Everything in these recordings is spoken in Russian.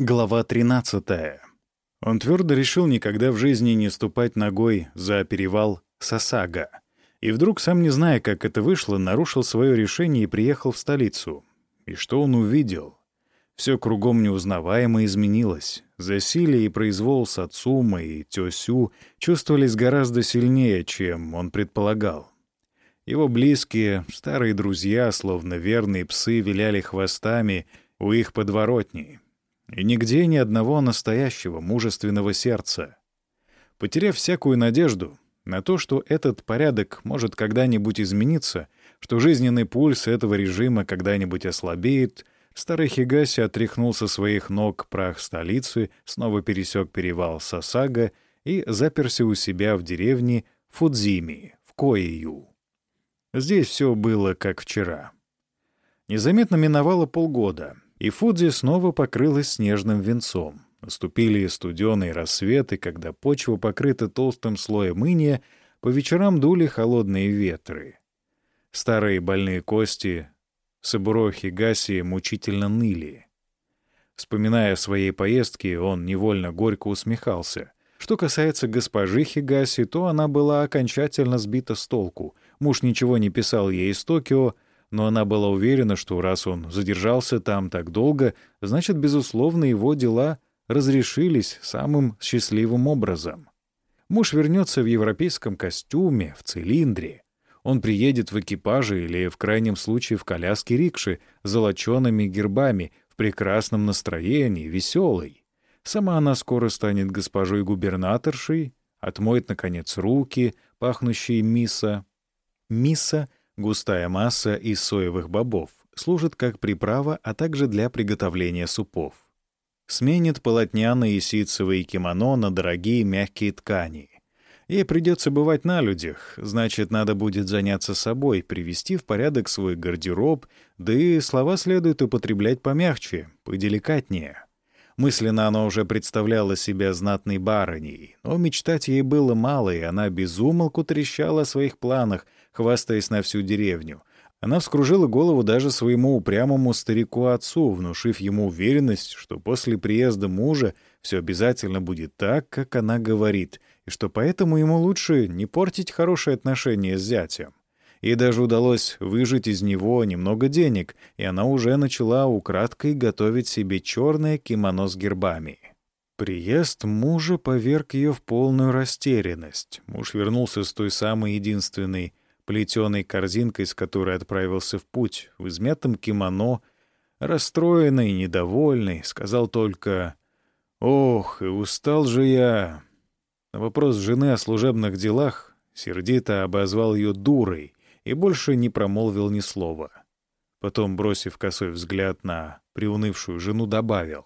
Глава 13. Он твердо решил никогда в жизни не ступать ногой за перевал Сасага. И вдруг, сам не зная, как это вышло, нарушил свое решение и приехал в столицу. И что он увидел? Все кругом неузнаваемо изменилось. Засилие и произвол Сацума и Тёсю чувствовались гораздо сильнее, чем он предполагал. Его близкие, старые друзья, словно верные псы, виляли хвостами у их подворотней — и нигде ни одного настоящего мужественного сердца. Потеряв всякую надежду на то, что этот порядок может когда-нибудь измениться, что жизненный пульс этого режима когда-нибудь ослабеет, старый Хигаси отряхнул со своих ног прах столицы, снова пересек перевал Сасага и заперся у себя в деревне Фудзими, в Коию. Здесь все было как вчера. Незаметно миновало полгода — и Фудзи снова покрылась снежным венцом. Наступили студеные рассветы, когда почва покрыта толстым слоем иния, по вечерам дули холодные ветры. Старые больные кости Сабуро Хигаси мучительно ныли. Вспоминая о своей поездке, он невольно горько усмехался. Что касается госпожи Хигаси, то она была окончательно сбита с толку. Муж ничего не писал ей из Токио, но она была уверена, что раз он задержался там так долго, значит, безусловно, его дела разрешились самым счастливым образом. Муж вернется в европейском костюме, в цилиндре. Он приедет в экипаже или, в крайнем случае, в коляске рикши с золочеными гербами, в прекрасном настроении, веселой. Сама она скоро станет госпожой губернаторшей, отмоет, наконец, руки, пахнущие мисса. Мисса Густая масса из соевых бобов служит как приправа, а также для приготовления супов. Сменит полотняные ситцевые кимоно на дорогие мягкие ткани. Ей придется бывать на людях, значит, надо будет заняться собой, привести в порядок свой гардероб, да и слова следует употреблять помягче, поделикатнее. Мысленно она уже представляла себя знатной барыней, но мечтать ей было мало, и она безумолку трещала о своих планах — хвастаясь на всю деревню. Она вскружила голову даже своему упрямому старику-отцу, внушив ему уверенность, что после приезда мужа все обязательно будет так, как она говорит, и что поэтому ему лучше не портить хорошие отношения с зятем. Ей даже удалось выжить из него немного денег, и она уже начала украдкой готовить себе черное кимоно с гербами. Приезд мужа поверг ее в полную растерянность. Муж вернулся с той самой единственной плетеной корзинкой, с которой отправился в путь, в измятом кимоно, расстроенный, недовольный, сказал только «Ох, и устал же я». На вопрос жены о служебных делах сердито обозвал ее дурой и больше не промолвил ни слова. Потом, бросив косой взгляд на приунывшую жену, добавил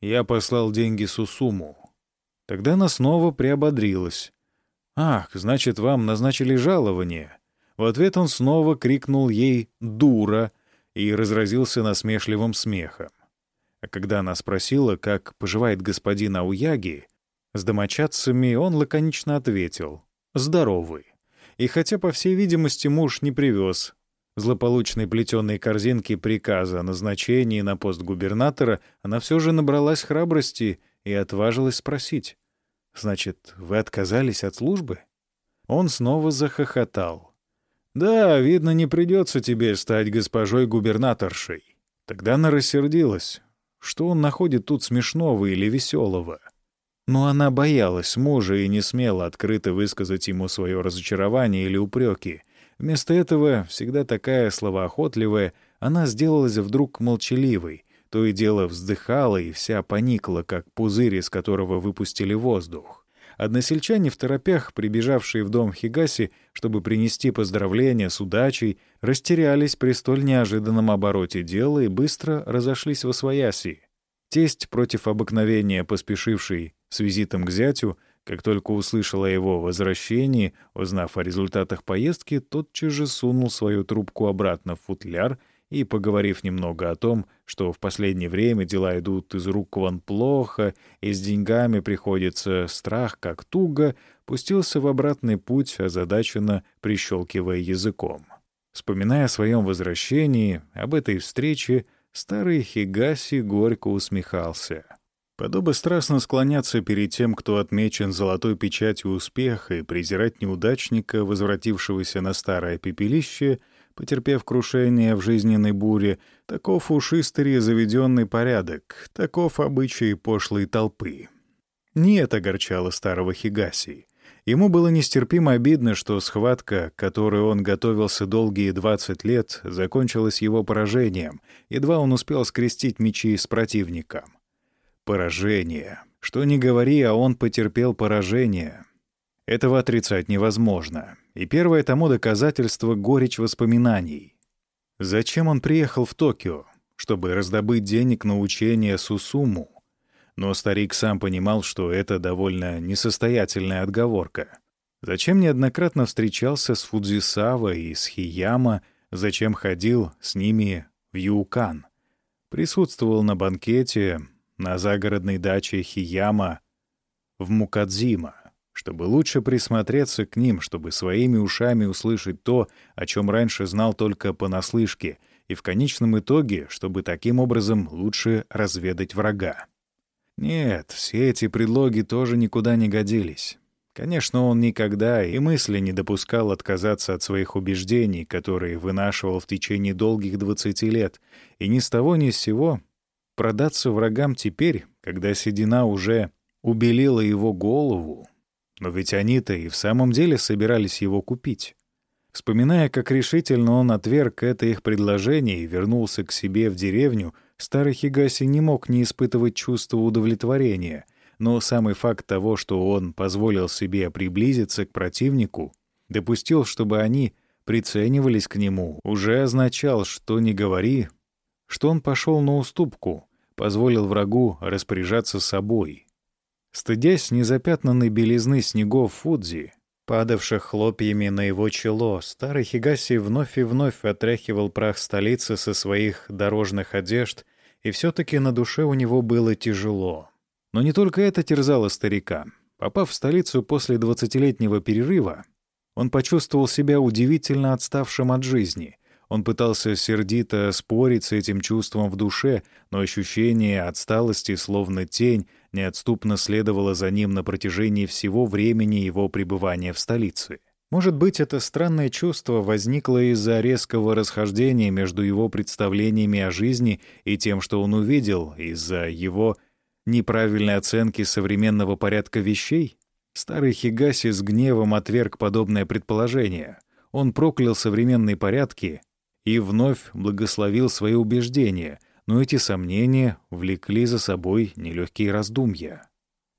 «Я послал деньги Сусуму». Тогда она снова приободрилась. «Ах, значит, вам назначили жалование. В ответ он снова крикнул ей «дура» и разразился насмешливым смехом. А когда она спросила, как поживает господин Ауяги, с домочадцами он лаконично ответил «здоровый». И хотя, по всей видимости, муж не привез злополучной плетеной корзинки приказа о назначении на пост губернатора, она все же набралась храбрости и отважилась спросить. «Значит, вы отказались от службы?» Он снова захохотал. «Да, видно, не придется тебе стать госпожой губернаторшей». Тогда она рассердилась. Что он находит тут смешного или веселого? Но она боялась мужа и не смела открыто высказать ему свое разочарование или упреки. Вместо этого, всегда такая словоохотливая, она сделалась вдруг молчаливой, то и дело вздыхала и вся поникла, как пузырь, из которого выпустили воздух. Односельчане в торопях, прибежавшие в дом Хигаси, чтобы принести поздравления с удачей, растерялись при столь неожиданном обороте дела и быстро разошлись во свояси. Тесть, против обыкновения поспешивший с визитом к зятю, как только услышал о его возвращении, узнав о результатах поездки, тотчас же сунул свою трубку обратно в футляр и, поговорив немного о том, что в последнее время дела идут из рук вон плохо, и с деньгами приходится страх как туго, пустился в обратный путь, озадаченно прищелкивая языком. Вспоминая о своем возвращении, об этой встрече, старый Хигаси горько усмехался. Подобно страстно склоняться перед тем, кто отмечен золотой печатью успеха, и презирать неудачника, возвратившегося на старое пепелище, потерпев крушение в жизненной буре, таков уж истори заведенный порядок, таков обычай пошлой толпы. Не это огорчало старого Хигаси. Ему было нестерпимо обидно, что схватка, к которой он готовился долгие 20 лет, закончилась его поражением, едва он успел скрестить мечи с противником. Поражение. Что ни говори, а он потерпел поражение. Этого отрицать невозможно. И первое тому доказательство — горечь воспоминаний. Зачем он приехал в Токио? Чтобы раздобыть денег на учение Сусуму. Но старик сам понимал, что это довольно несостоятельная отговорка. Зачем неоднократно встречался с Фудзисава и с Хияма, зачем ходил с ними в Юкан? Присутствовал на банкете на загородной даче Хияма в Мукадзима, чтобы лучше присмотреться к ним, чтобы своими ушами услышать то, о чем раньше знал только понаслышке, и в конечном итоге, чтобы таким образом лучше разведать врага. Нет, все эти предлоги тоже никуда не годились. Конечно, он никогда и мысли не допускал отказаться от своих убеждений, которые вынашивал в течение долгих двадцати лет, и ни с того ни с сего продаться врагам теперь, когда седина уже убелила его голову. Но ведь они-то и в самом деле собирались его купить. Вспоминая, как решительно он отверг это их предложение и вернулся к себе в деревню — Старый Хигаси не мог не испытывать чувства удовлетворения, но самый факт того, что он позволил себе приблизиться к противнику, допустил, чтобы они приценивались к нему, уже означал, что не говори, что он пошел на уступку, позволил врагу распоряжаться собой. Стыдясь незапятнанной белизны снегов Фудзи, падавших хлопьями на его чело, старый Хигаси вновь и вновь отряхивал прах столицы со своих дорожных одежд, и все-таки на душе у него было тяжело. Но не только это терзало старика. Попав в столицу после двадцатилетнего перерыва, он почувствовал себя удивительно отставшим от жизни. Он пытался сердито спорить с этим чувством в душе, но ощущение отсталости, словно тень, неотступно следовало за ним на протяжении всего времени его пребывания в столице. Может быть, это странное чувство возникло из-за резкого расхождения между его представлениями о жизни и тем, что он увидел, из-за его неправильной оценки современного порядка вещей? Старый Хигаси с гневом отверг подобное предположение. Он проклял современные порядки и вновь благословил свои убеждения, но эти сомнения влекли за собой нелегкие раздумья.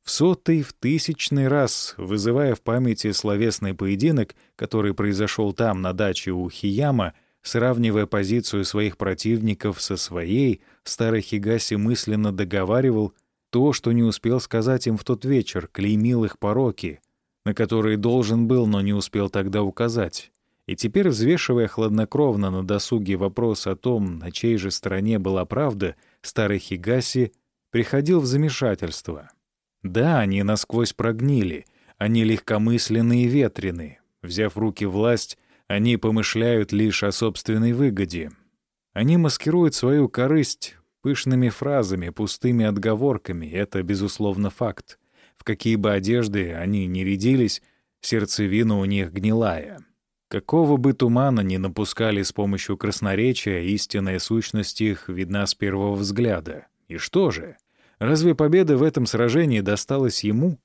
В сотый, в тысячный раз, вызывая в памяти словесный поединок, который произошел там, на даче у Хияма, сравнивая позицию своих противников со своей, старый Хигаси мысленно договаривал то, что не успел сказать им в тот вечер, клеймил их пороки, на которые должен был, но не успел тогда указать. И теперь, взвешивая хладнокровно на досуге вопрос о том, на чьей же стороне была правда, старый Хигаси приходил в замешательство. Да, они насквозь прогнили, они легкомысленные и ветрены. Взяв в руки власть, они помышляют лишь о собственной выгоде. Они маскируют свою корысть пышными фразами, пустыми отговорками, это, безусловно, факт. В какие бы одежды они ни рядились, сердцевина у них гнилая. Какого бы тумана ни напускали с помощью красноречия, истинная сущность их видна с первого взгляда. И что же? Разве победа в этом сражении досталась ему?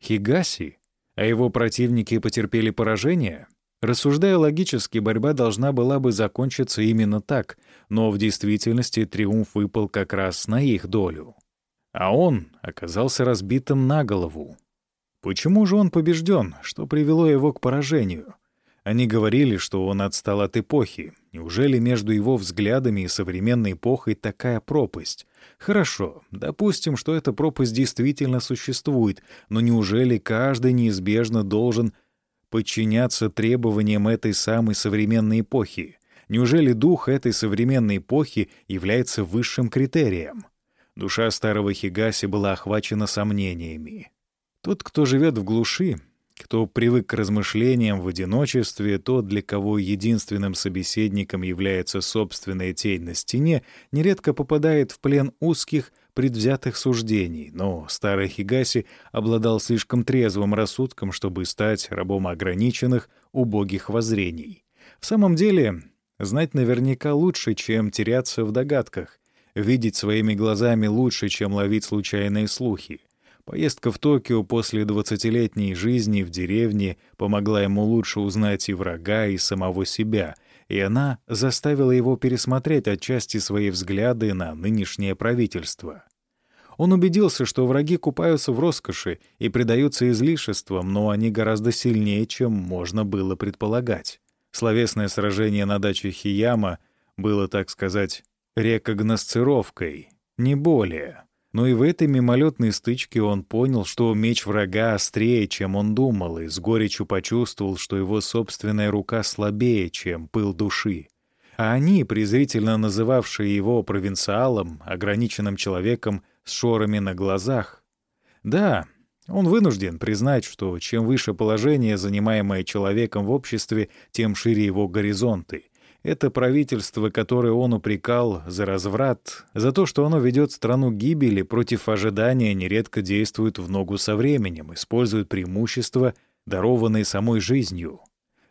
Хигаси? А его противники потерпели поражение? Рассуждая логически, борьба должна была бы закончиться именно так, но в действительности триумф выпал как раз на их долю. А он оказался разбитым на голову. Почему же он побежден? Что привело его к поражению? Они говорили, что он отстал от эпохи. Неужели между его взглядами и современной эпохой такая пропасть? Хорошо, допустим, что эта пропасть действительно существует, но неужели каждый неизбежно должен подчиняться требованиям этой самой современной эпохи? Неужели дух этой современной эпохи является высшим критерием? Душа старого Хигаси была охвачена сомнениями. Тот, кто живет в глуши, кто привык к размышлениям в одиночестве, тот, для кого единственным собеседником является собственная тень на стене, нередко попадает в плен узких, предвзятых суждений, но старый Хигаси обладал слишком трезвым рассудком, чтобы стать рабом ограниченных, убогих воззрений. В самом деле, знать наверняка лучше, чем теряться в догадках, видеть своими глазами лучше, чем ловить случайные слухи. Поездка в Токио после двадцатилетней жизни в деревне помогла ему лучше узнать и врага, и самого себя, и она заставила его пересмотреть отчасти свои взгляды на нынешнее правительство. Он убедился, что враги купаются в роскоши и предаются излишествам, но они гораздо сильнее, чем можно было предполагать. Словесное сражение на даче Хияма было, так сказать, рекогносцировкой, не более. Но и в этой мимолетной стычке он понял, что меч врага острее, чем он думал, и с горечью почувствовал, что его собственная рука слабее, чем пыл души. А они, презрительно называвшие его провинциалом, ограниченным человеком с шорами на глазах. Да, он вынужден признать, что чем выше положение, занимаемое человеком в обществе, тем шире его горизонты — это правительство, которое он упрекал за разврат, за то, что оно ведет страну гибели, против ожидания нередко действует в ногу со временем, использует преимущества, дарованные самой жизнью.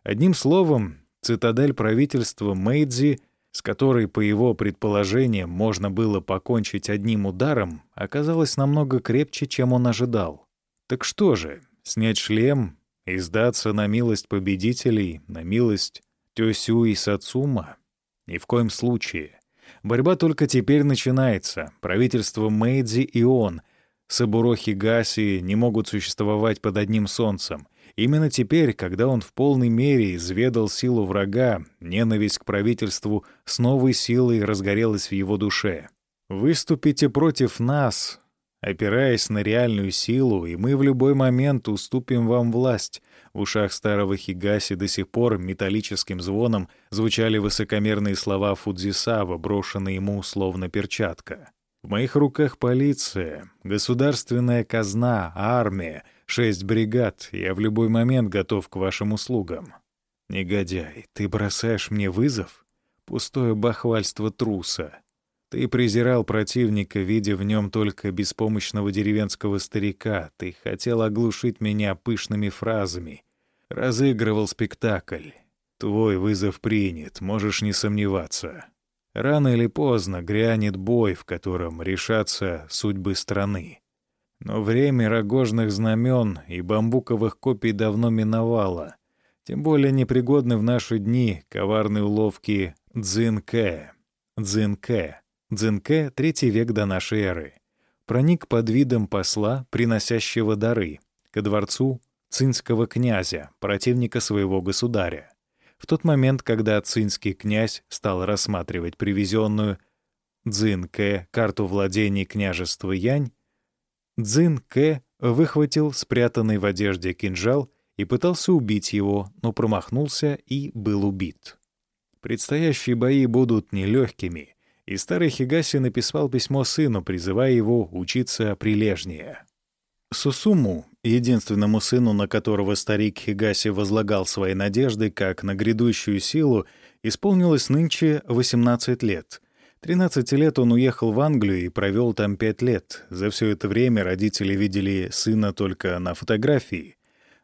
Одним словом, цитадель правительства Мэйдзи, с которой, по его предположениям, можно было покончить одним ударом, оказалась намного крепче, чем он ожидал. Так что же, снять шлем и сдаться на милость победителей, на милость Тёсю и Сацума? Ни в коем случае. Борьба только теперь начинается. Правительство Мэйдзи и он, Сабуро Хигаси, не могут существовать под одним солнцем. Именно теперь, когда он в полной мере изведал силу врага, ненависть к правительству с новой силой разгорелась в его душе. «Выступите против нас, опираясь на реальную силу, и мы в любой момент уступим вам власть. В ушах старого Хигаси до сих пор металлическим звоном звучали высокомерные слова Фудзисава, брошенные ему словно перчатка. «В моих руках полиция, государственная казна, армия, шесть бригад. Я в любой момент готов к вашим услугам». «Негодяй, ты бросаешь мне вызов? Пустое бахвальство труса». Ты презирал противника, видя в нем только беспомощного деревенского старика. Ты хотел оглушить меня пышными фразами. Разыгрывал спектакль. Твой вызов принят, можешь не сомневаться. Рано или поздно грянет бой, в котором решатся судьбы страны. Но время рогожных знамен и бамбуковых копий давно миновало. Тем более непригодны в наши дни коварные уловки Цзинке. Цзинке Дзенке, третий век до нашей эры. Проник под видом посла, приносящего дары, ко дворцу цинского князя, противника своего государя. В тот момент, когда цинский князь стал рассматривать привезенную Цзинке карту владений княжества Янь, Цзинке выхватил спрятанный в одежде кинжал и пытался убить его, но промахнулся и был убит. Предстоящие бои будут нелегкими — и старый Хигаси написал письмо сыну, призывая его учиться прилежнее. Сусуму, единственному сыну, на которого старик Хигаси возлагал свои надежды как на грядущую силу, исполнилось нынче 18 лет. 13 лет он уехал в Англию и провел там 5 лет. За все это время родители видели сына только на фотографии.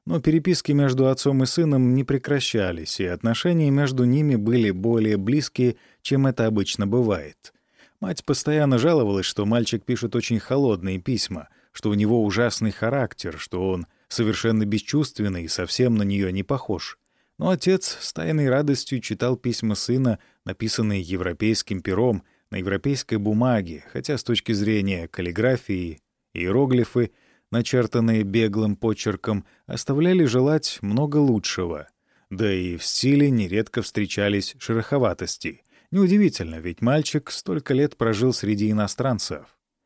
Но переписки между отцом и сыном не прекращались, и отношения между ними были более близкие, чем это обычно бывает. Мать постоянно жаловалась, что мальчик пишет очень холодные письма, что у него ужасный характер, что он совершенно бесчувственный и совсем на нее не похож. Но отец с тайной радостью читал письма сына, написанные европейским пером, на европейской бумаге, хотя с точки зрения каллиграфии, иероглифы — начертанные беглым почерком, оставляли желать много лучшего. Да и в стиле нередко встречались шероховатости. Неудивительно, ведь мальчик столько лет прожил среди иностранцев.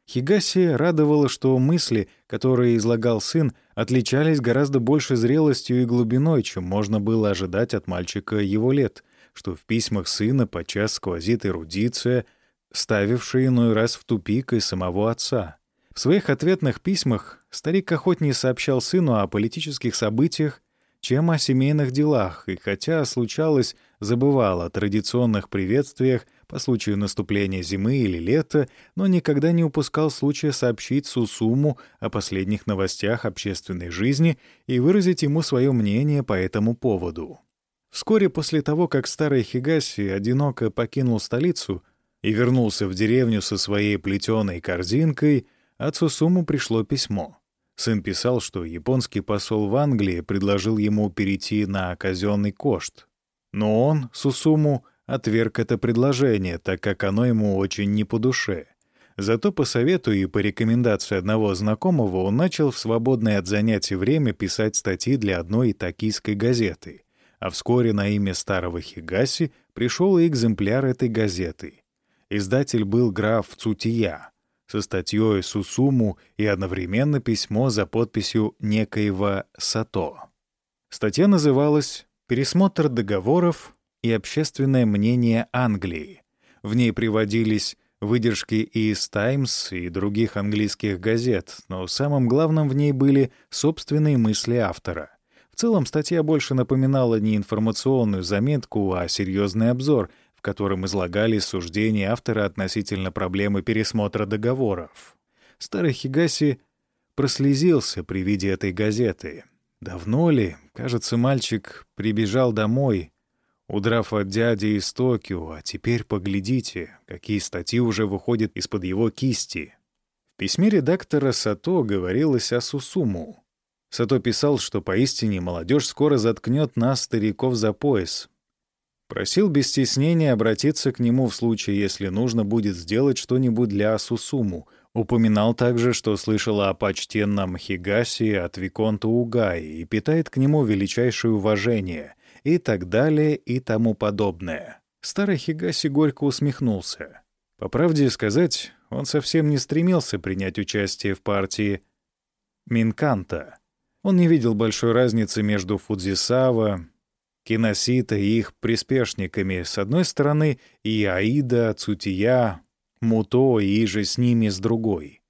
Хигаси радовало, что мысли, которые излагал сын, отличались гораздо больше зрелостью и глубиной, чем можно было ожидать от мальчика его лет, что в письмах сына подчас сквозит эрудиция, ставившая иной раз в тупик и самого отца. В своих ответных письмах старик охотнее сообщал сыну о политических событиях, чем о семейных делах, и хотя случалось, забывал о традиционных приветствиях, по случаю наступления зимы или лета, но никогда не упускал случая сообщить Сусуму о последних новостях общественной жизни и выразить ему свое мнение по этому поводу. Вскоре после того, как старый Хигаси одиноко покинул столицу и вернулся в деревню со своей плетеной корзинкой, от Сусуму пришло письмо. Сын писал, что японский посол в Англии предложил ему перейти на казенный кошт. Но он, Сусуму, отверг это предложение, так как оно ему очень не по душе. Зато по совету и по рекомендации одного знакомого он начал в свободное от занятий время писать статьи для одной токийской газеты. А вскоре на имя старого Хигаси пришел и экземпляр этой газеты. Издатель был граф Цутия со статьей Сусуму и одновременно письмо за подписью некоего Сато. Статья называлась «Пересмотр договоров и общественное мнение Англии». В ней приводились выдержки из «Таймс» и других английских газет, но самым главным в ней были собственные мысли автора. В целом статья больше напоминала не информационную заметку, а серьезный обзор — котором излагались суждения автора относительно проблемы пересмотра договоров. Старый Хигаси прослезился при виде этой газеты. Давно ли, кажется, мальчик прибежал домой, удрав от дяди из Токио, а теперь поглядите, какие статьи уже выходят из-под его кисти. В письме редактора Сато говорилось о Сусуму. Сато писал, что поистине молодежь скоро заткнет нас, стариков, за пояс, Просил без стеснения обратиться к нему в случае, если нужно будет сделать что-нибудь для Сусуму. Упоминал также, что слышал о почтенном Хигаси от Виконта Угаи и питает к нему величайшее уважение, и так далее и тому подобное. Старый Хигаси горько усмехнулся. По правде сказать, он совсем не стремился принять участие в партии Минканта. Он не видел большой разницы между Фудзисава, Киносита и их приспешниками с одной стороны и Аида, Цутия, Муто и же с ними с другой.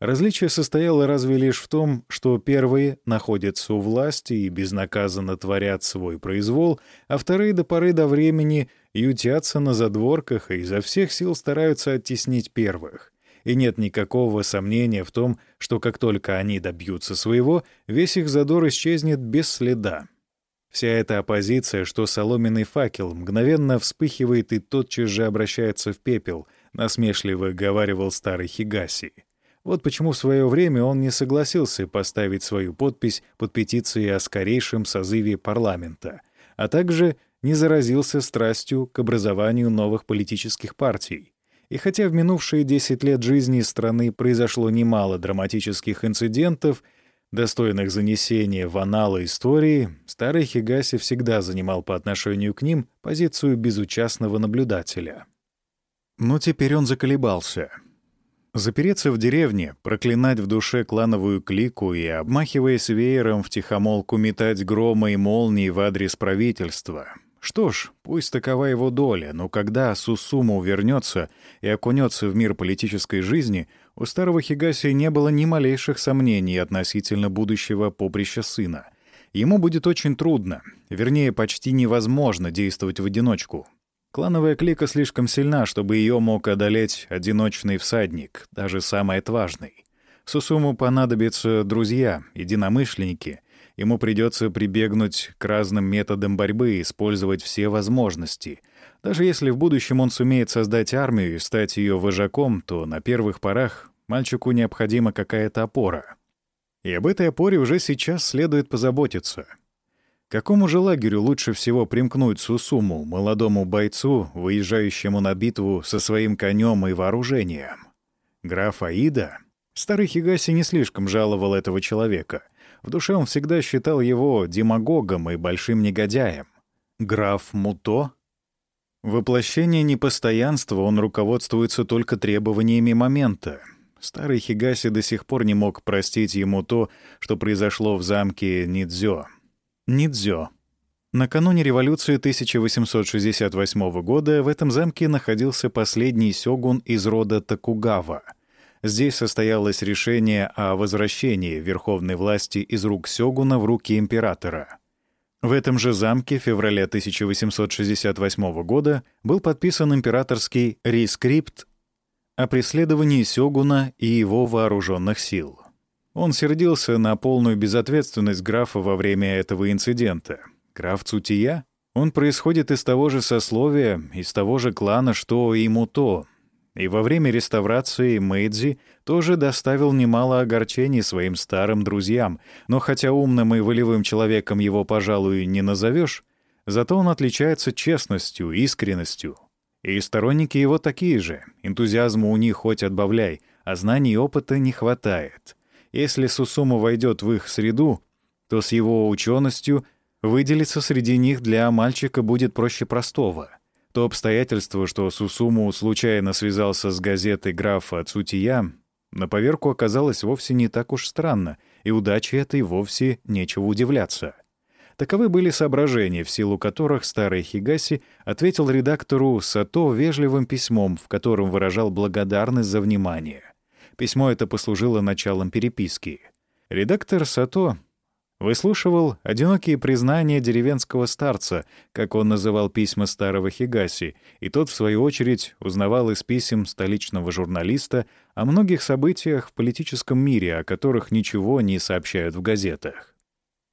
Различие состояло разве лишь в том, что первые находятся у власти и безнаказанно творят свой произвол, а вторые до поры до времени ютятся на задворках и изо всех сил стараются оттеснить первых. И нет никакого сомнения в том, что как только они добьются своего, весь их задор исчезнет без следа. Вся эта оппозиция, что соломенный факел, мгновенно вспыхивает и тотчас же обращается в пепел, насмешливо говаривал старый Хигаси. Вот почему в свое время он не согласился поставить свою подпись под петицией о скорейшем созыве парламента, а также не заразился страстью к образованию новых политических партий. И хотя в минувшие 10 лет жизни страны произошло немало драматических инцидентов — достойных занесения в аналы истории, старый Хигаси всегда занимал по отношению к ним позицию безучастного наблюдателя. Но теперь он заколебался. Запереться в деревне, проклинать в душе клановую клику и, обмахиваясь веером, втихомолку метать грома и молнии в адрес правительства — что ж, пусть такова его доля, но когда Сусуму вернется и окунется в мир политической жизни, у старого Хигаси не было ни малейших сомнений относительно будущего поприща сына. Ему будет очень трудно, вернее, почти невозможно действовать в одиночку. Клановая клика слишком сильна, чтобы ее мог одолеть одиночный всадник, даже самый отважный. Сусуму понадобятся друзья, единомышленники — Ему придется прибегнуть к разным методам борьбы и использовать все возможности. Даже если в будущем он сумеет создать армию и стать ее вожаком, то на первых порах мальчику необходима какая-то опора. И об этой опоре уже сейчас следует позаботиться. Какому же лагерю лучше всего примкнуть Сусуму, молодому бойцу, выезжающему на битву со своим конем и вооружением? Граф Аида? Старый Хигаси не слишком жаловал этого человека — в душе он всегда считал его демагогом и большим негодяем. Граф Муто? Воплощение непостоянства он руководствуется только требованиями момента. Старый Хигаси до сих пор не мог простить ему то, что произошло в замке Нидзё. Нидзё. Накануне революции 1868 года в этом замке находился последний сёгун из рода Токугава — Здесь состоялось решение о возвращении верховной власти из рук Сёгуна в руки императора. В этом же замке в феврале 1868 года был подписан императорский рескрипт о преследовании Сёгуна и его вооруженных сил. Он сердился на полную безответственность графа во время этого инцидента. Граф Цутия? Он происходит из того же сословия, из того же клана, что и Муто, и во время реставрации Мэйдзи тоже доставил немало огорчений своим старым друзьям, но хотя умным и волевым человеком его, пожалуй, не назовешь, зато он отличается честностью, искренностью. И сторонники его такие же, энтузиазма у них хоть отбавляй, а знаний и опыта не хватает. Если Сусума войдет в их среду, то с его ученостью выделиться среди них для мальчика будет проще простого — то обстоятельство, что Сусуму случайно связался с газетой графа Цутия, на поверку оказалось вовсе не так уж странно, и удаче этой вовсе нечего удивляться. Таковы были соображения, в силу которых старый Хигаси ответил редактору Сато вежливым письмом, в котором выражал благодарность за внимание. Письмо это послужило началом переписки. Редактор Сато Выслушивал одинокие признания деревенского старца, как он называл письма старого Хигаси, и тот, в свою очередь, узнавал из писем столичного журналиста о многих событиях в политическом мире, о которых ничего не сообщают в газетах.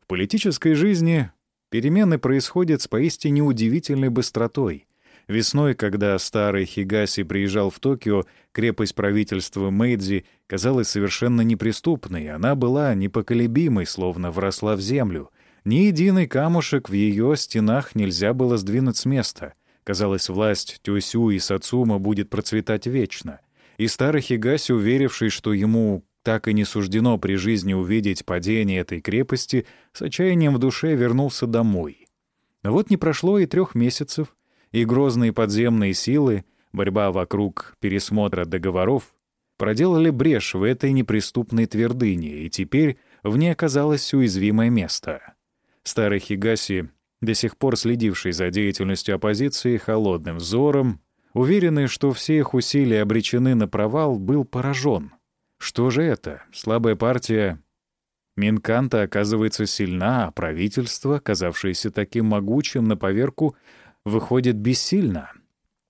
В политической жизни перемены происходят с поистине удивительной быстротой — Весной, когда старый Хигаси приезжал в Токио, крепость правительства Мэйдзи казалась совершенно неприступной. Она была непоколебимой, словно вросла в землю. Ни единый камушек в ее стенах нельзя было сдвинуть с места. Казалось, власть Тюсю и Сацума будет процветать вечно. И старый Хигаси, уверивший, что ему так и не суждено при жизни увидеть падение этой крепости, с отчаянием в душе вернулся домой. Но вот не прошло и трех месяцев, и грозные подземные силы, борьба вокруг пересмотра договоров, проделали брешь в этой неприступной твердыне, и теперь в ней оказалось уязвимое место. Старый Хигаси, до сих пор следивший за деятельностью оппозиции холодным взором, уверенный, что все их усилия обречены на провал, был поражен. Что же это? Слабая партия Минканта оказывается сильна, а правительство, казавшееся таким могучим на поверку, выходит бессильно.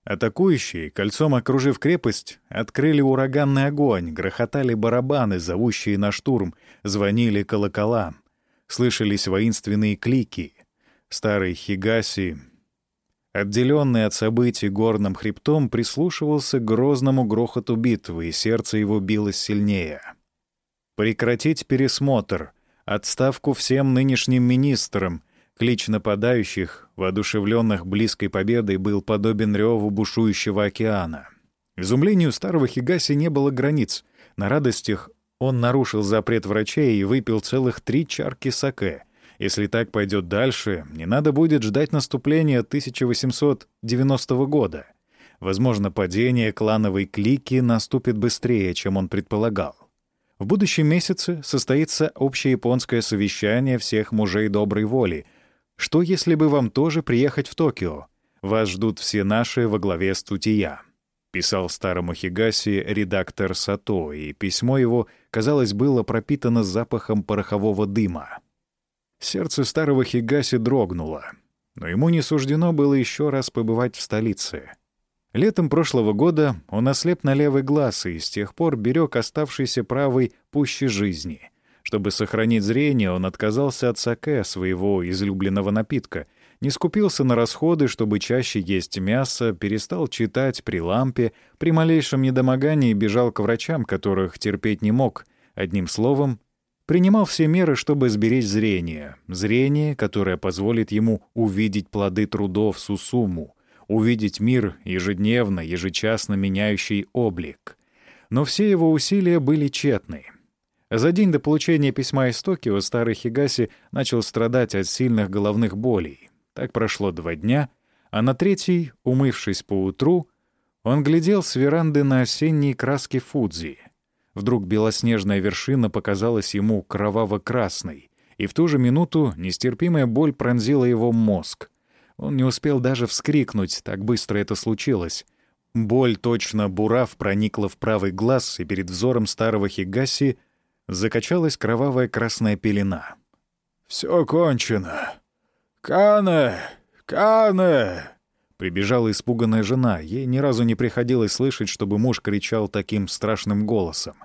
Атакующие, кольцом окружив крепость, открыли ураганный огонь, грохотали барабаны, зовущие на штурм, звонили колокола. Слышались воинственные клики. Старый Хигаси, отделенный от событий горным хребтом, прислушивался к грозному грохоту битвы, и сердце его билось сильнее. Прекратить пересмотр, отставку всем нынешним министрам — Клич нападающих, воодушевленных близкой победой, был подобен реву бушующего океана. Изумлению старого Хигаси не было границ. На радостях он нарушил запрет врачей и выпил целых три чарки саке. Если так пойдет дальше, не надо будет ждать наступления 1890 года. Возможно, падение клановой клики наступит быстрее, чем он предполагал. В будущем месяце состоится общеяпонское совещание всех мужей доброй воли, что, если бы вам тоже приехать в Токио? Вас ждут все наши во главе с Тутия», — писал старому Хигаси редактор Сато, и письмо его, казалось, было пропитано запахом порохового дыма. Сердце старого Хигаси дрогнуло, но ему не суждено было еще раз побывать в столице. Летом прошлого года он ослеп на левый глаз и с тех пор берег оставшийся правой пуще жизни — чтобы сохранить зрение, он отказался от саке, своего излюбленного напитка, не скупился на расходы, чтобы чаще есть мясо, перестал читать при лампе, при малейшем недомогании бежал к врачам, которых терпеть не мог. Одним словом, принимал все меры, чтобы сберечь зрение. Зрение, которое позволит ему увидеть плоды трудов Сусуму, увидеть мир ежедневно, ежечасно меняющий облик. Но все его усилия были тщетны. За день до получения письма из Токио старый Хигаси начал страдать от сильных головных болей. Так прошло два дня, а на третий, умывшись поутру, он глядел с веранды на осенние краски Фудзи. Вдруг белоснежная вершина показалась ему кроваво-красной, и в ту же минуту нестерпимая боль пронзила его мозг. Он не успел даже вскрикнуть, так быстро это случилось. Боль, точно бурав, проникла в правый глаз, и перед взором старого Хигаси закачалась кровавая красная пелена. «Все кончено. «Кане! Кане!» Прибежала испуганная жена. Ей ни разу не приходилось слышать, чтобы муж кричал таким страшным голосом.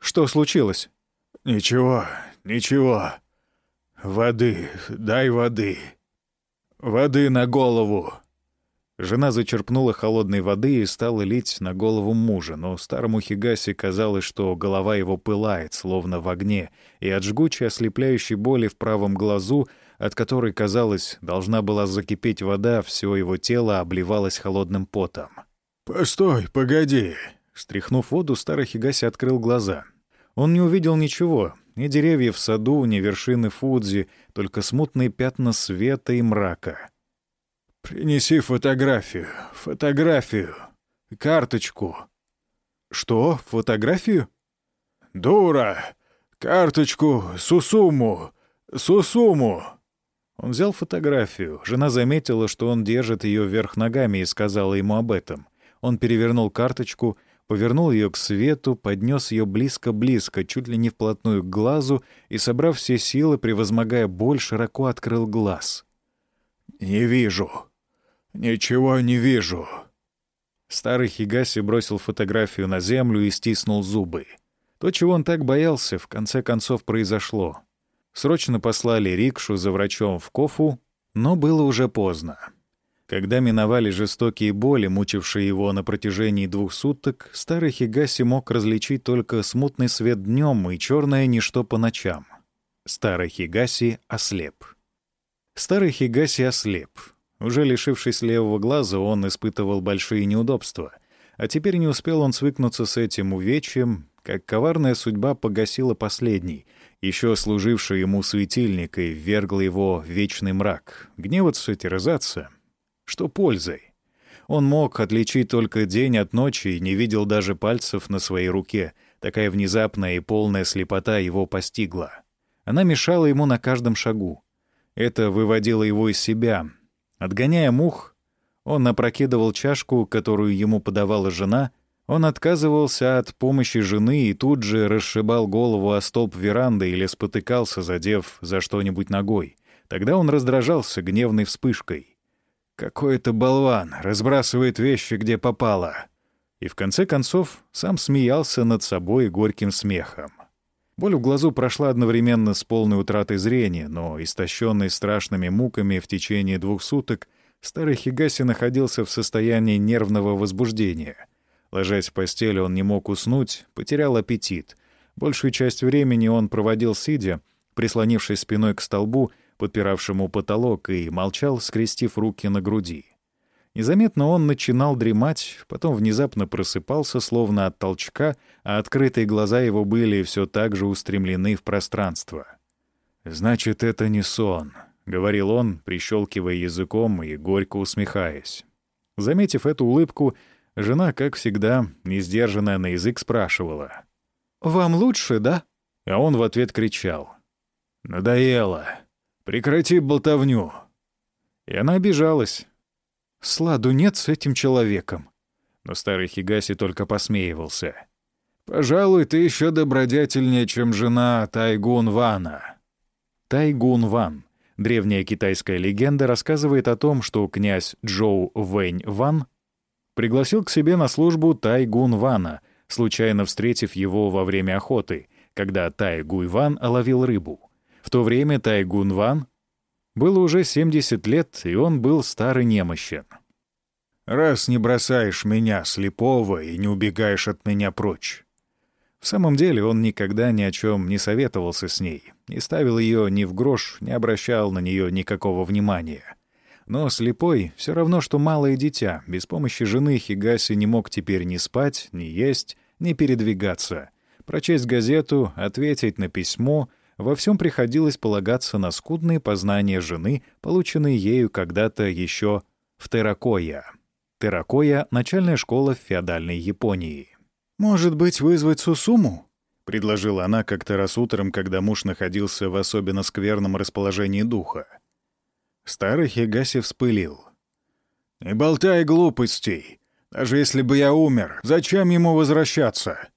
«Что случилось?» «Ничего, ничего. Воды, дай воды. Воды на голову!» Жена зачерпнула холодной воды и стала лить на голову мужа, но старому Хигаси казалось, что голова его пылает, словно в огне, и от жгучей ослепляющей боли в правом глазу, от которой, казалось, должна была закипеть вода, все его тело обливалось холодным потом. «Постой, погоди!» Стряхнув воду, старый Хигаси открыл глаза. Он не увидел ничего, ни деревьев в саду, ни вершины Фудзи, только смутные пятна света и мрака — «Принеси фотографию, фотографию, карточку». «Что, фотографию?» «Дура! Карточку, Сусуму, Сусуму!» Он взял фотографию. Жена заметила, что он держит ее вверх ногами и сказала ему об этом. Он перевернул карточку, повернул ее к свету, поднес ее близко-близко, чуть ли не вплотную к глазу, и, собрав все силы, превозмогая боль, широко открыл глаз. «Не вижу», «Ничего не вижу». Старый Хигаси бросил фотографию на землю и стиснул зубы. То, чего он так боялся, в конце концов произошло. Срочно послали рикшу за врачом в Кофу, но было уже поздно. Когда миновали жестокие боли, мучившие его на протяжении двух суток, старый Хигаси мог различить только смутный свет днем и черное ничто по ночам. Старый Хигаси ослеп. Старый Хигаси ослеп. Уже лишившись левого глаза, он испытывал большие неудобства. А теперь не успел он свыкнуться с этим увечьем, как коварная судьба погасила последний, еще служивший ему светильник, и ввергла его в вечный мрак. Гневаться, терзаться. Что пользой? Он мог отличить только день от ночи и не видел даже пальцев на своей руке. Такая внезапная и полная слепота его постигла. Она мешала ему на каждом шагу. Это выводило его из себя, Отгоняя мух, он опрокидывал чашку, которую ему подавала жена, он отказывался от помощи жены и тут же расшибал голову о столб веранды или спотыкался, задев за что-нибудь ногой. Тогда он раздражался гневной вспышкой. «Какой это болван! Разбрасывает вещи, где попало!» И в конце концов сам смеялся над собой горьким смехом. Боль в глазу прошла одновременно с полной утратой зрения, но, истощенный страшными муками в течение двух суток, старый Хигаси находился в состоянии нервного возбуждения. Ложась в постель, он не мог уснуть, потерял аппетит. Большую часть времени он проводил сидя, прислонившись спиной к столбу, подпиравшему потолок, и молчал, скрестив руки на груди. Незаметно он начинал дремать, потом внезапно просыпался, словно от толчка, а открытые глаза его были все так же устремлены в пространство. «Значит, это не сон», — говорил он, прищелкивая языком и горько усмехаясь. Заметив эту улыбку, жена, как всегда, несдержанная на язык, спрашивала. «Вам лучше, да?» А он в ответ кричал. «Надоело. Прекрати болтовню». И она обижалась. Сладу нет с этим человеком. Но старый Хигаси только посмеивался. «Пожалуй, ты еще добродетельнее, чем жена Тайгун Вана». Тайгун Ван. Древняя китайская легенда рассказывает о том, что князь Джоу Вэнь Ван пригласил к себе на службу Тайгун Вана, случайно встретив его во время охоты, когда Тайгуй Ван ловил рыбу. В то время Тайгун Ван было уже 70 лет, и он был старый немощен. «Раз не бросаешь меня, слепого, и не убегаешь от меня прочь». В самом деле он никогда ни о чем не советовался с ней, не ставил ее ни в грош, не обращал на нее никакого внимания. Но слепой — все равно, что малое дитя. Без помощи жены Хигаси не мог теперь ни спать, ни есть, ни передвигаться. Прочесть газету, ответить на письмо — во всем приходилось полагаться на скудные познания жены, полученные ею когда-то еще в Теракоя. Теракоя — начальная школа в феодальной Японии. «Может быть, вызвать Сусуму?» — предложила она как-то раз утром, когда муж находился в особенно скверном расположении духа. Старый Хигаси вспылил. «Не болтай глупостей. Даже если бы я умер, зачем ему возвращаться?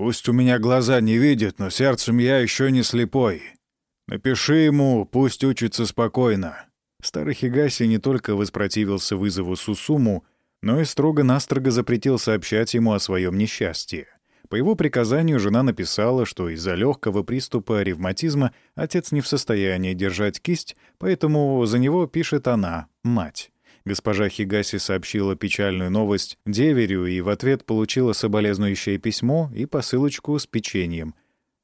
Пусть у меня глаза не видят, но сердцем я еще не слепой. Напиши ему, пусть учится спокойно. Старый Хигаси не только воспротивился вызову Сусуму, но и строго-настрого запретил сообщать ему о своем несчастье. По его приказанию жена написала, что из-за легкого приступа ревматизма отец не в состоянии держать кисть, поэтому за него пишет она, мать. Госпожа Хигаси сообщила печальную новость деверю и в ответ получила соболезнующее письмо и посылочку с печеньем.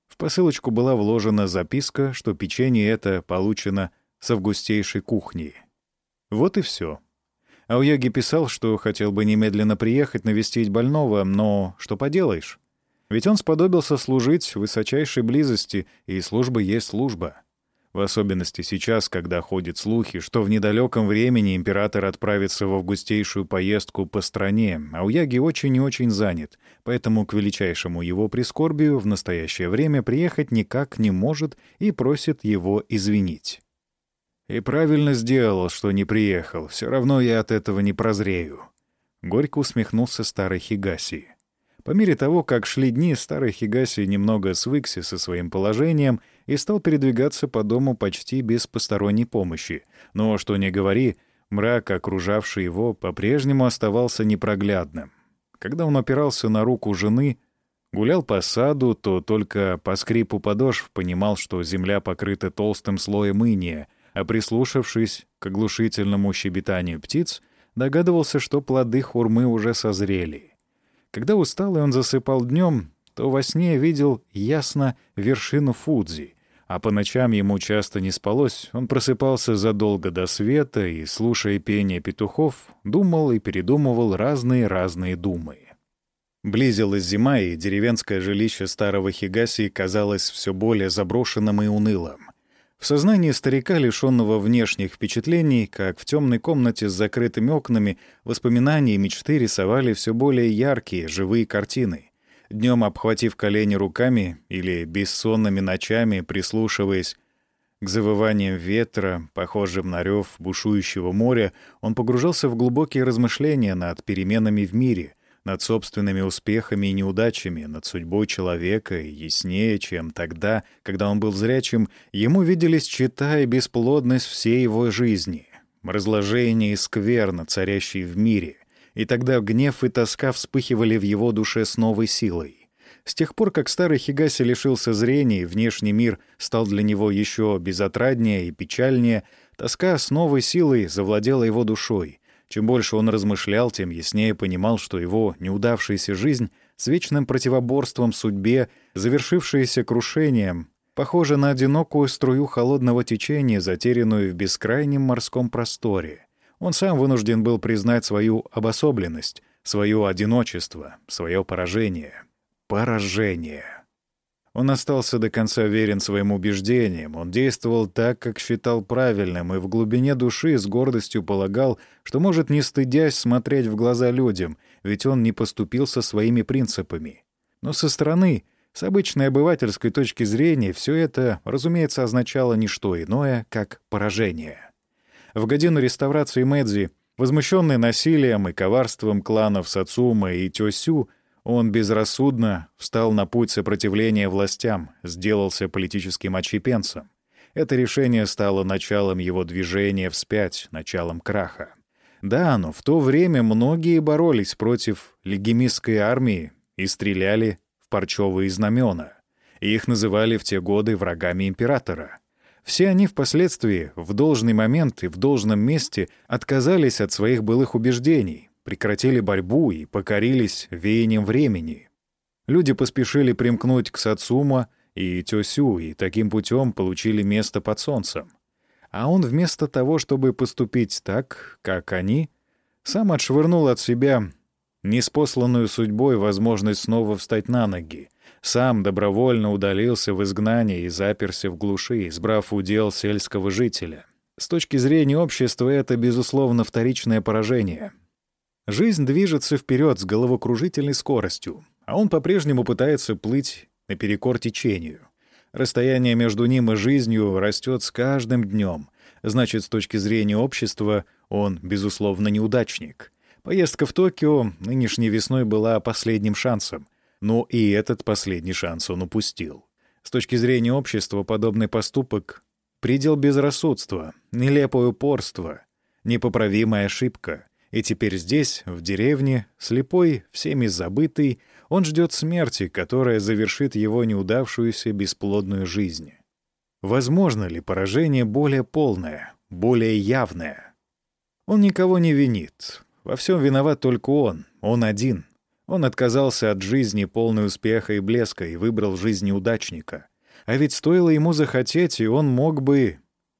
В посылочку была вложена записка, что печенье это получено с августейшей кухни. Вот и все. Ауяги писал, что хотел бы немедленно приехать навестить больного, но что поделаешь? Ведь он сподобился служить высочайшей близости, и служба есть служба. В особенности сейчас, когда ходят слухи, что в недалеком времени император отправится в августейшую поездку по стране, а Уяги очень и очень занят, поэтому к величайшему его прискорбию в настоящее время приехать никак не может и просит его извинить. «И правильно сделал, что не приехал. Все равно я от этого не прозрею». Горько усмехнулся старый Хигаси. По мере того, как шли дни, старый Хигаси немного свыкся со своим положением и стал передвигаться по дому почти без посторонней помощи. Но, что ни говори, мрак, окружавший его, по-прежнему оставался непроглядным. Когда он опирался на руку жены, гулял по саду, то только по скрипу подошв понимал, что земля покрыта толстым слоем иния, а прислушавшись к оглушительному щебетанию птиц, догадывался, что плоды хурмы уже созрели — когда устал и он засыпал днем, то во сне видел ясно вершину Фудзи, а по ночам ему часто не спалось, он просыпался задолго до света и, слушая пение петухов, думал и передумывал разные-разные думы. Близилась зима, и деревенское жилище старого Хигаси казалось все более заброшенным и унылым. В сознании старика, лишенного внешних впечатлений, как в темной комнате с закрытыми окнами, воспоминания и мечты рисовали все более яркие, живые картины. Днем обхватив колени руками или бессонными ночами, прислушиваясь к завываниям ветра, похожим на рев бушующего моря, он погружался в глубокие размышления над переменами в мире, над собственными успехами и неудачами, над судьбой человека, и яснее, чем тогда, когда он был зрячим, ему виделись чита и бесплодность всей его жизни, разложение и скверно, царящие в мире, и тогда гнев и тоска вспыхивали в его душе с новой силой. С тех пор, как старый Хигаси лишился зрения, внешний мир стал для него еще безотраднее и печальнее, тоска с новой силой завладела его душой — чем больше он размышлял, тем яснее понимал, что его неудавшаяся жизнь с вечным противоборством судьбе, завершившаяся крушением, похожа на одинокую струю холодного течения, затерянную в бескрайнем морском просторе. Он сам вынужден был признать свою обособленность, свое одиночество, свое поражение. Поражение. Он остался до конца верен своим убеждениям, он действовал так, как считал правильным, и в глубине души с гордостью полагал, что может, не стыдясь, смотреть в глаза людям, ведь он не поступил со своими принципами. Но со стороны, с обычной обывательской точки зрения, все это, разумеется, означало не что иное, как поражение. В годину реставрации Мэдзи, возмущенный насилием и коварством кланов Сацума и Тёсю, он безрассудно встал на путь сопротивления властям, сделался политическим отщепенцем. Это решение стало началом его движения вспять, началом краха. Да, но в то время многие боролись против легемистской армии и стреляли в парчевые знамена. их называли в те годы врагами императора. Все они впоследствии, в должный момент и в должном месте, отказались от своих былых убеждений, прекратили борьбу и покорились веянием времени. Люди поспешили примкнуть к Сацума и Тёсю и таким путем получили место под солнцем. А он вместо того, чтобы поступить так, как они, сам отшвырнул от себя неспосланную судьбой возможность снова встать на ноги, сам добровольно удалился в изгнание и заперся в глуши, избрав удел сельского жителя. С точки зрения общества это, безусловно, вторичное поражение — Жизнь движется вперед с головокружительной скоростью, а он по-прежнему пытается плыть наперекор течению. Расстояние между ним и жизнью растет с каждым днем. Значит, с точки зрения общества, он, безусловно, неудачник. Поездка в Токио нынешней весной была последним шансом. Но и этот последний шанс он упустил. С точки зрения общества, подобный поступок Предел безрассудства, нелепое упорство, непоправимая ошибка. И теперь здесь, в деревне, слепой, всеми забытый, он ждет смерти, которая завершит его неудавшуюся бесплодную жизнь. Возможно ли поражение более полное, более явное? Он никого не винит. Во всем виноват только он, он один. Он отказался от жизни полной успеха и блеска и выбрал жизнь неудачника. А ведь стоило ему захотеть, и он мог бы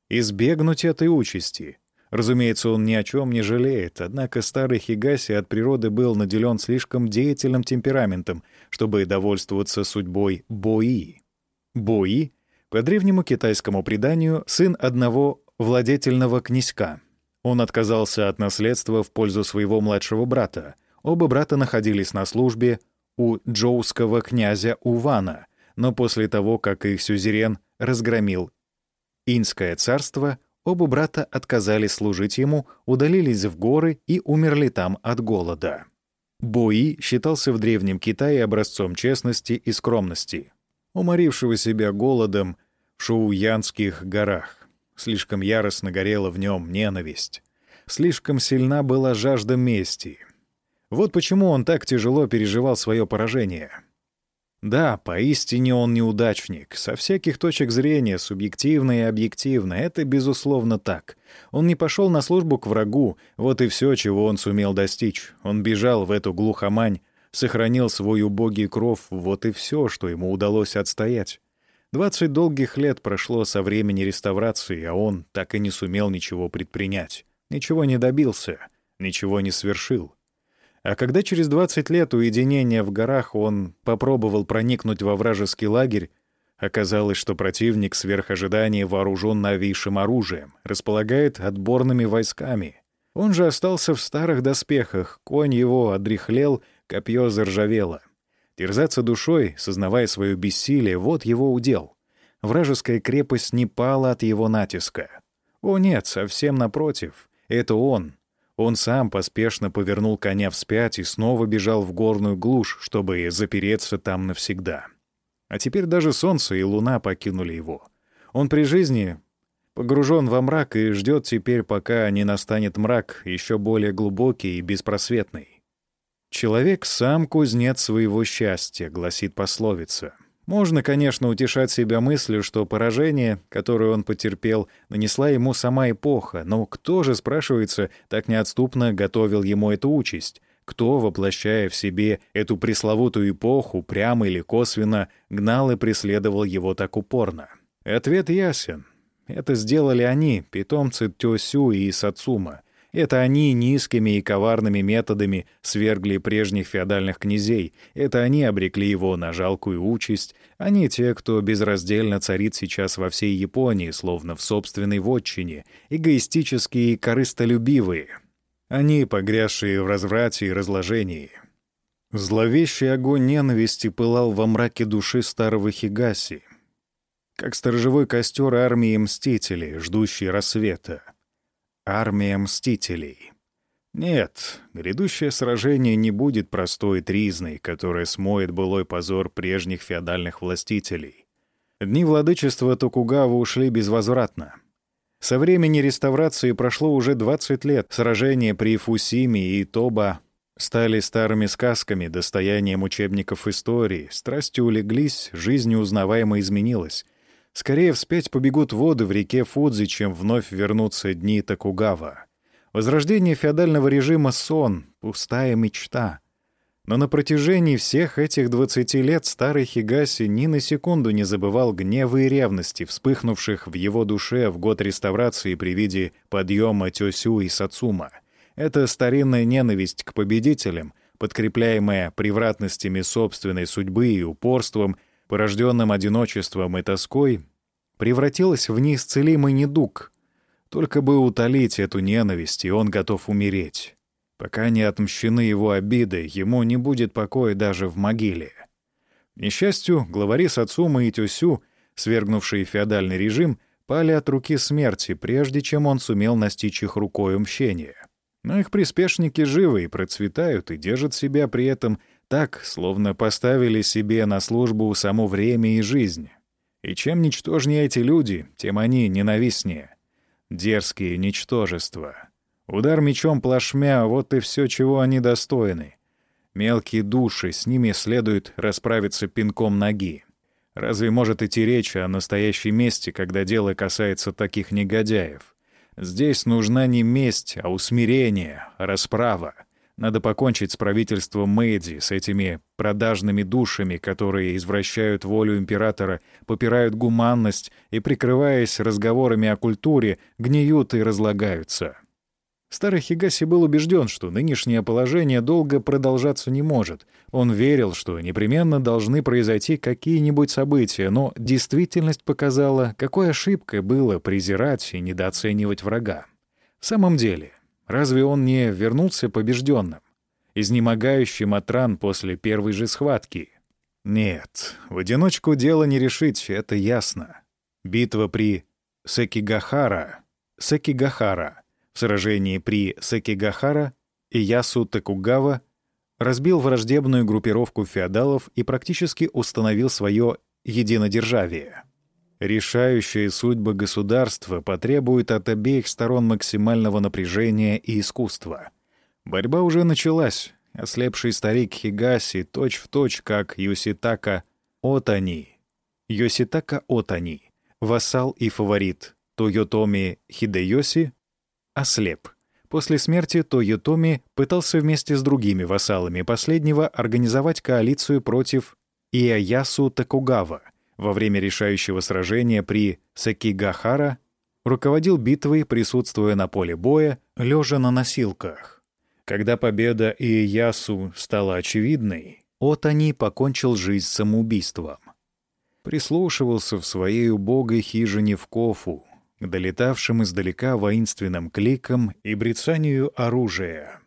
избегнуть этой участи. Разумеется, он ни о чем не жалеет, однако старый Хигаси от природы был наделен слишком деятельным темпераментом, чтобы довольствоваться судьбой Бои. Бои, по древнему китайскому преданию, сын одного владетельного князька. Он отказался от наследства в пользу своего младшего брата. Оба брата находились на службе у джоуского князя Увана, но после того, как их сюзерен разгромил Инское царство, Оба брата отказались служить ему, удалились в горы и умерли там от голода. Бои считался в Древнем Китае образцом честности и скромности, уморившего себя голодом в Шоуянских горах. Слишком яростно горела в нем ненависть. Слишком сильна была жажда мести. Вот почему он так тяжело переживал свое поражение — да, поистине он неудачник. Со всяких точек зрения, субъективно и объективно, это безусловно так. Он не пошел на службу к врагу, вот и все, чего он сумел достичь. Он бежал в эту глухомань, сохранил свой убогий кров, вот и все, что ему удалось отстоять. Двадцать долгих лет прошло со времени реставрации, а он так и не сумел ничего предпринять. Ничего не добился, ничего не свершил. А когда через 20 лет уединения в горах он попробовал проникнуть во вражеский лагерь, оказалось, что противник сверх ожидания вооружен новейшим оружием, располагает отборными войсками. Он же остался в старых доспехах, конь его одряхлел, копье заржавело. Терзаться душой, сознавая свое бессилие, вот его удел. Вражеская крепость не пала от его натиска. О нет, совсем напротив. Это он, он сам поспешно повернул коня вспять и снова бежал в горную глушь, чтобы запереться там навсегда. А теперь даже солнце и луна покинули его. Он при жизни погружен во мрак и ждет теперь, пока не настанет мрак, еще более глубокий и беспросветный. «Человек сам кузнец своего счастья», — гласит пословица — можно, конечно, утешать себя мыслью, что поражение, которое он потерпел, нанесла ему сама эпоха, но кто же, спрашивается, так неотступно готовил ему эту участь? Кто, воплощая в себе эту пресловутую эпоху, прямо или косвенно, гнал и преследовал его так упорно? Ответ ясен. Это сделали они, питомцы Тёсю и Сацума. Это они низкими и коварными методами свергли прежних феодальных князей. Это они обрекли его на жалкую участь. Они те, кто безраздельно царит сейчас во всей Японии, словно в собственной вотчине, эгоистические и корыстолюбивые. Они, погрязшие в разврате и разложении. Зловещий огонь ненависти пылал во мраке души старого Хигаси, как сторожевой костер армии мстителей, ждущий рассвета. Армия Мстителей. Нет, грядущее сражение не будет простой тризной, которая смоет былой позор прежних феодальных властителей. Дни владычества Токугава ушли безвозвратно. Со времени реставрации прошло уже 20 лет. Сражения при Фусиме и Тоба стали старыми сказками, достоянием учебников истории. Страсти улеглись, жизнь неузнаваемо изменилась. Скорее вспять побегут воды в реке Фудзи, чем вновь вернутся дни Токугава. Возрождение феодального режима — сон, пустая мечта. Но на протяжении всех этих 20 лет старый Хигаси ни на секунду не забывал гнева и ревности, вспыхнувших в его душе в год реставрации при виде подъема Тёсю и Сацума. Это старинная ненависть к победителям, подкрепляемая превратностями собственной судьбы и упорством, порожденным одиночеством и тоской, превратилась в неисцелимый недуг. Только бы утолить эту ненависть, и он готов умереть. Пока не отмщены его обиды, ему не будет покоя даже в могиле. К несчастью, главари Сацума и Тюсю, свергнувшие феодальный режим, пали от руки смерти, прежде чем он сумел настичь их рукой мщения. Но их приспешники живы и процветают, и держат себя при этом так, словно поставили себе на службу само время и жизнь. И чем ничтожнее эти люди, тем они ненавистнее. Дерзкие ничтожества. Удар мечом плашмя — вот и все, чего они достойны. Мелкие души, с ними следует расправиться пинком ноги. Разве может идти речь о настоящей мести, когда дело касается таких негодяев? Здесь нужна не месть, а усмирение, расправа. Надо покончить с правительством Мэйдзи, с этими продажными душами, которые извращают волю императора, попирают гуманность и, прикрываясь разговорами о культуре, гниют и разлагаются. Старый Хигаси был убежден, что нынешнее положение долго продолжаться не может. Он верил, что непременно должны произойти какие-нибудь события, но действительность показала, какой ошибкой было презирать и недооценивать врага. В самом деле, разве он не вернулся побежденным, изнемогающим от ран после первой же схватки? Нет, в одиночку дело не решить, это ясно. Битва при Секигахара, Секигахара — в сражении при Секигахара Иясу Текугава разбил враждебную группировку феодалов и практически установил свое единодержавие. Решающая судьба государства потребует от обеих сторон максимального напряжения и искусства. Борьба уже началась. Ослепший старик Хигаси точь-в-точь, точь, как Юситака Отани. Йоситака Отани, вассал и фаворит Тойотоми Хидеоси, ослеп. После смерти Тойотоми пытался вместе с другими вассалами последнего организовать коалицию против Иаясу Такугава. Во время решающего сражения при Сакигахара руководил битвой, присутствуя на поле боя, лежа на носилках. Когда победа Иясу стала очевидной, Отани покончил жизнь самоубийством. Прислушивался в своей убогой хижине в Кофу, к долетавшим издалека воинственным кликам и брецанию оружия.